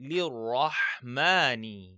للرحمن